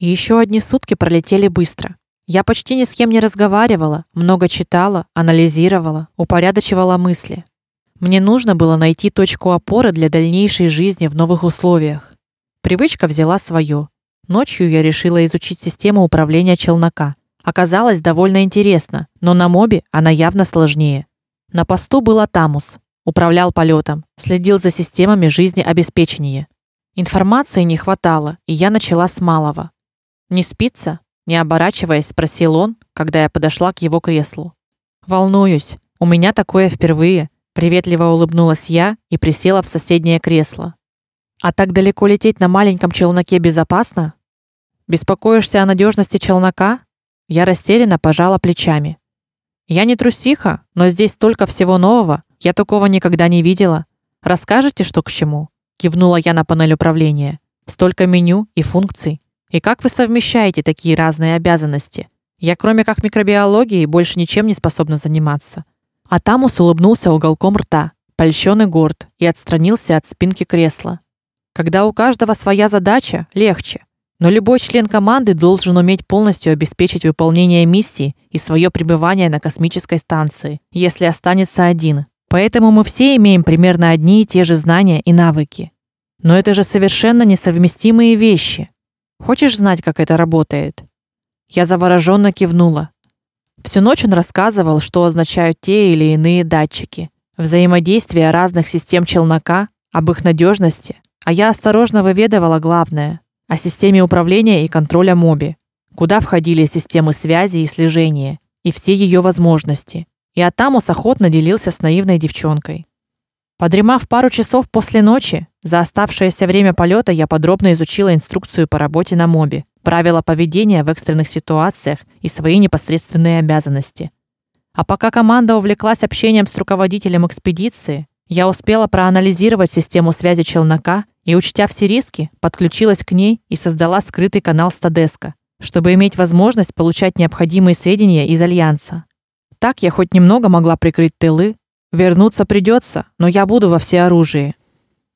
И еще одни сутки пролетели быстро. Я почти ни с кем не разговаривала, много читала, анализировала, упорядочивала мысли. Мне нужно было найти точку опоры для дальнейшей жизни в новых условиях. Привычка взяла свое. Ночью я решила изучить систему управления челнока. Оказалось довольно интересно, но на мобе она явно сложнее. На посту был Атамус, управлял полетом, следил за системами жизнеобеспечения. Информации не хватало, и я начала с малого. Не спится? Не оборачиваясь, спросил он, когда я подошла к его креслу. Волнуюсь. У меня такое впервые, приветливо улыбнулась я и присела в соседнее кресло. А так далеко лететь на маленьком челноке безопасно? Беспокоишься о надежности челнока? Я растерянно пожала плечами. Я не трусиха, но здесь столько всего нового, я такого никогда не видела. Расскажете, что к чему? кивнула я на панель управления. Столько меню и функций. И как вы совмещаете такие разные обязанности? Я, кроме как микробиологии, больше ничем не способна заниматься. А Тамус улыбнулся уголком рта, польщён горд, и отстранился от спинки кресла. Когда у каждого своя задача, легче. Но любой член команды должен уметь полностью обеспечить выполнение миссии и свое пребывание на космической станции, если останется один. Поэтому мы все имеем примерно одни и те же знания и навыки. Но это же совершенно несовместимые вещи. Хочешь знать, как это работает? Я завороженно кивнула. Всю ночь он рассказывал, что означают те или иные датчики, взаимодействие разных систем челнока, об их надежности, а я осторожно выведывала главное о системе управления и контроля моби, куда входили системы связи и слежения и все ее возможности. И Атамус охотно делился с наивной девчонкой. Подремав пару часов после ночи, за оставшееся время полета я подробно изучила инструкцию по работе на мобе, правила поведения в экстренных ситуациях и свои непосредственные обязанности. А пока команда увлеклась общением с руководителем экспедиции, я успела проанализировать систему связи челнока и, учтя все риски, подключилась к ней и создала скрытый канал Стадеска, чтобы иметь возможность получать необходимые сведения из альянса. Так я хоть немного могла прикрыть тылы, Вернуться придется, но я буду во всеоружии.